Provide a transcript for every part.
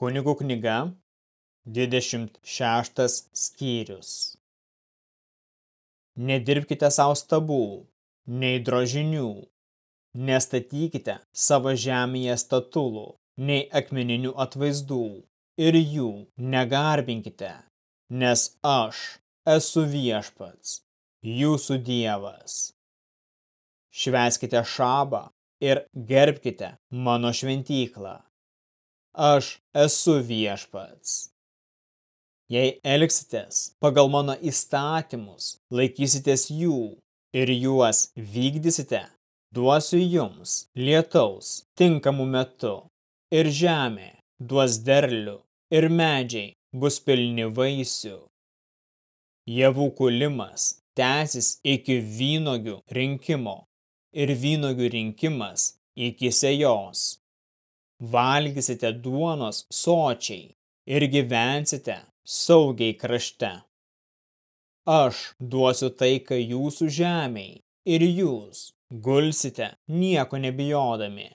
Kunigų knyga, 26 skyrius. Nedirbkite savo stabų, nei drožinių, nestatykite savo žemėje statulų, nei akmeninių atvaizdų, ir jų negarbinkite, nes aš esu viešpats, jūsų dievas. Šveskite šabą ir gerbkite mano šventyklą aš esu viešpats. Jei elgsitės pagal mano įstatymus, laikysitės jų ir juos vykdysite, duosiu jums lietaus tinkamų metu ir žemė duos derlių ir medžiai bus pilni vaisių. Javų kulimas tęsis iki vynogių rinkimo ir vynogių rinkimas iki sejos valgysite duonos sočiai ir gyvensite saugiai krašte. Aš duosiu taiką jūsų žemiai ir jūs gulsite nieko nebijodami.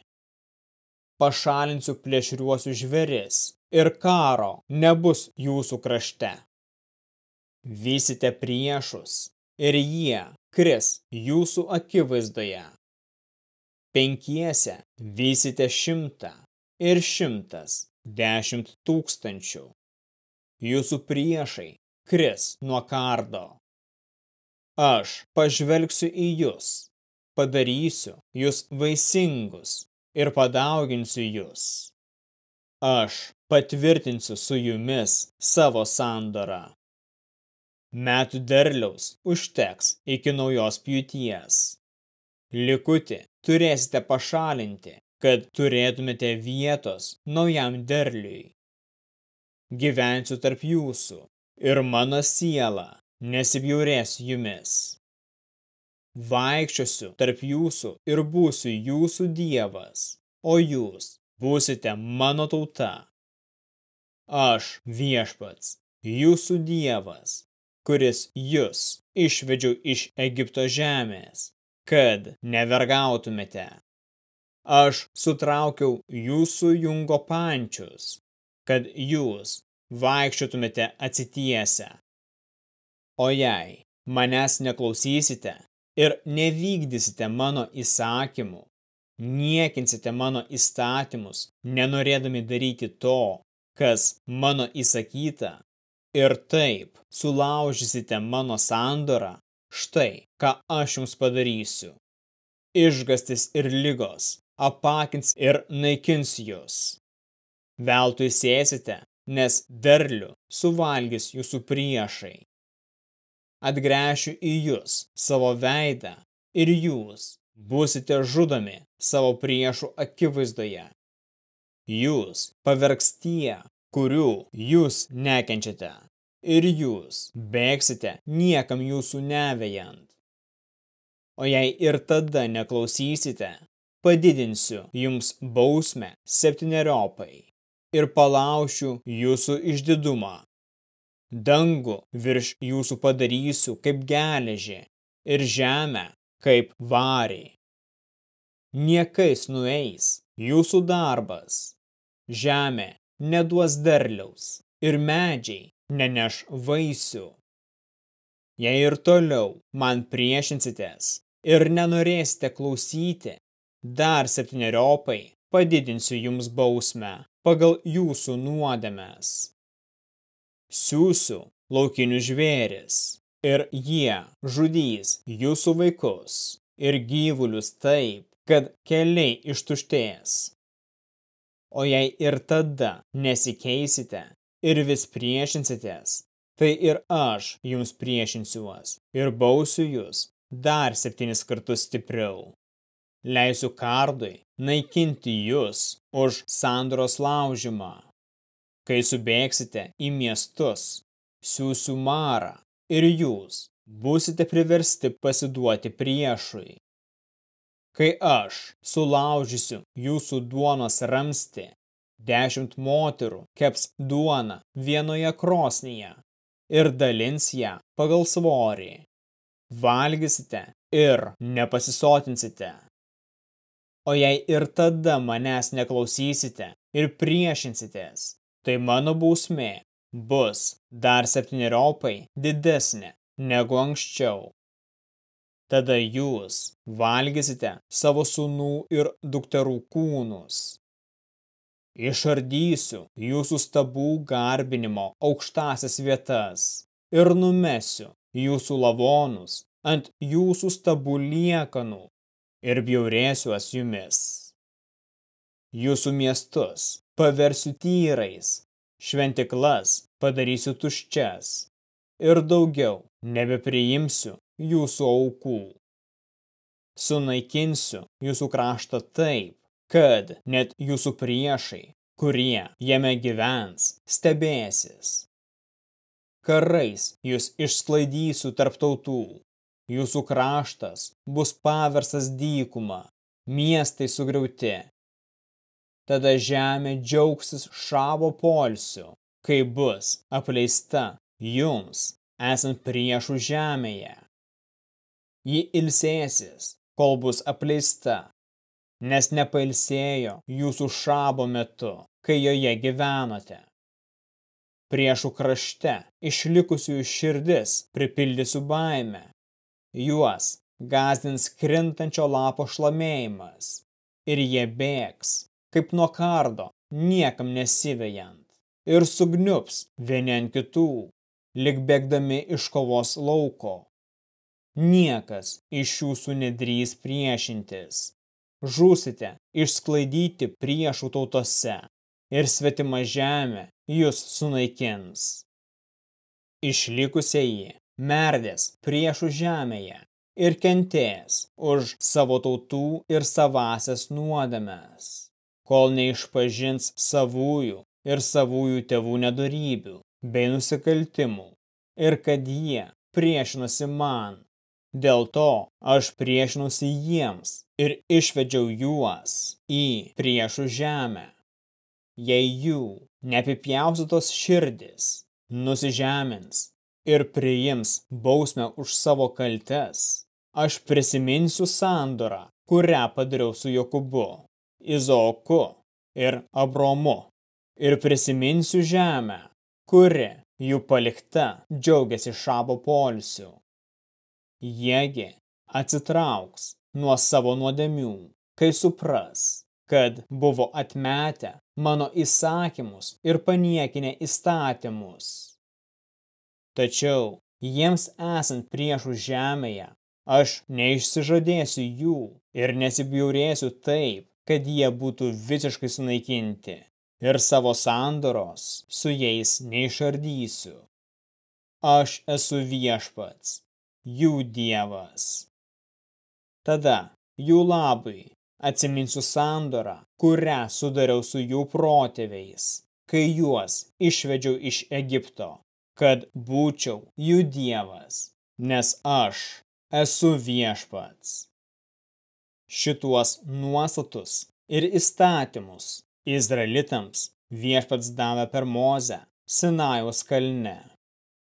Pašalinsiu plėšriuosius žveris ir karo nebus jūsų krašte. Vysite priešus ir jie kris jūsų akivaizdoje. Penkiese vysite šimtą ir šimtas dešimt tūkstančių. Jūsų priešai kris nuo kardo. Aš pažvelgsiu į jūs, padarysiu jūs vaisingus ir padauginsiu jūs. Aš patvirtinsiu su jumis savo sandorą. Metų derliaus užteks iki naujos pjūties. Likutį turėsite pašalinti kad turėtumėte vietos naujam derliui. Gyvensiu tarp jūsų ir mano siela nesibjaurės jumis. Vaikščiosiu tarp jūsų ir būsiu jūsų dievas, o jūs būsite mano tauta. Aš viešpats, jūsų dievas, kuris jūs išvedžiau iš Egipto žemės, kad nevergautumėte. Aš sutraukiau jūsų jungo pančius, kad jūs vaikščiotumėte atsitiesę. O jei manęs neklausysite ir nevykdysite mano įsakymų, niekinsite mano įstatymus, nenorėdami daryti to, kas mano įsakyta, ir taip sulaužysite mano sandorą, štai ką aš jums padarysiu. Išgastis ir lygos apakins ir naikins jūs. Veltui sėsite, nes derlių suvalgys jūsų priešai. Atgręšiu į jūs savo veidą ir jūs busite žudomi savo priešų akivaizdoje. Jūs pavergs tie, kurių jūs nekenčiate, ir jūs bėgsite niekam jūsų nevejant. O jei ir tada neklausysite, padidinsiu jums bausmę septyneriopai ir palaušiu jūsų išdidumą. Dangų virš jūsų padarysiu kaip geležį ir žemę kaip varį. Niekais nueis jūsų darbas. Žemė neduos derliaus ir medžiai neneš vaisių. Jei ir toliau man priešinsitės ir nenorėsite klausyti, dar septyneriopai padidinsiu jums bausmę pagal jūsų nuodėmes. Siūsiu laukinius žvėris ir jie žudys jūsų vaikus ir gyvulius taip, kad keliai ištuštės. O jei ir tada nesikeisite ir vis priešinsitės, tai ir aš jums priešinsiuos ir bausiu jūs dar septynis kartus stipriau leisiu kardui naikinti jūs už sandoros laužimą. Kai subėgsite į miestus, siūsiu marą ir jūs būsite priversti pasiduoti priešui. Kai aš sulaužysiu jūsų duonos ramsti, dešimt moterų keps duoną vienoje krosnyje ir dalins ją pagal svorį. Valgysite ir nepasisotinsite. O jei ir tada manęs neklausysite ir priešinsitės, tai mano bausmė bus dar septyniopai didesnė negu anksčiau. Tada jūs valgysite savo sūnų ir dukterų kūnus. Išardysiu jūsų stabų garbinimo aukštasias vietas ir numesiu jūsų lavonus ant jūsų stabų liekanų ir bjaurėsiuos jumis. Jūsų miestus paversiu tyrais, šventiklas padarysiu tuščias ir daugiau nebepriimsiu jūsų aukų. Sunaikinsiu jūsų kraštą taip, kad net jūsų priešai, kurie jame gyvens, stebėsis. Karais jūs išsklaidysiu tarp tautų, jūsų kraštas bus paversas dykuma, miestai sugriauti. Tada žemė džiaugsis šavo polsiu, kai bus apleista jums, esant priešų žemėje. Ji ilsėsis, kol bus apleista, nes nepailsėjo jūsų šabo metu, kai joje gyvenote. Priešų krašte išlikusiųjų širdis pripildysiu baimę. Juos gazdins krintančio lapo šlamėjimas ir jie bėgs, kaip nuo kardo, niekam nesivejant, ir sugniups vieni ant kitų, lik bėgdami iš kovos lauko. Niekas iš jūsų nedrys priešintis, žūsite išsklaidyti priešų tautose ir svetima žemė jūs sunaikins. Išlikusieji merdės priešų žemėje ir kentės už savo tautų ir savasias nuodėmes, kol neišpažins savųjų ir savųjų tėvų nedarybių bei nusikaltimų ir kad jie priešinosi man Dėl to aš priešinausi jiems ir išvedžiau juos į priešų žemę. Jei jų neapipjaustytos širdis nusižemins ir priims bausmę už savo kaltes, aš prisiminsiu sandorą, kurią padariau su Jokūbu, Izoku ir Abromu, ir prisiminsiu žemę, kuri jų palikta džiaugiasi šabo polsiu jiegi atsitrauks nuo savo nuodėmių, kai supras, kad buvo atmetę mano įsakymus ir paniekinę įstatymus. Tačiau jiems esant priešų žemėje, aš neišsižadėsiu jų ir nesibjaurėsiu taip, kad jie būtų visiškai sunaikinti ir savo sandoros su jais neišardysiu. Aš esu viešpats jų dievas. Tada jų labui atsiminsiu sandorą, kurią sudariau su jų protėviais, kai juos išvedžiau iš Egipto, kad būčiau jų dievas, nes aš esu viešpats. Šituos nuostatus ir įstatymus Izraelitams viešpats davė per Mozę Sinajaus kalne.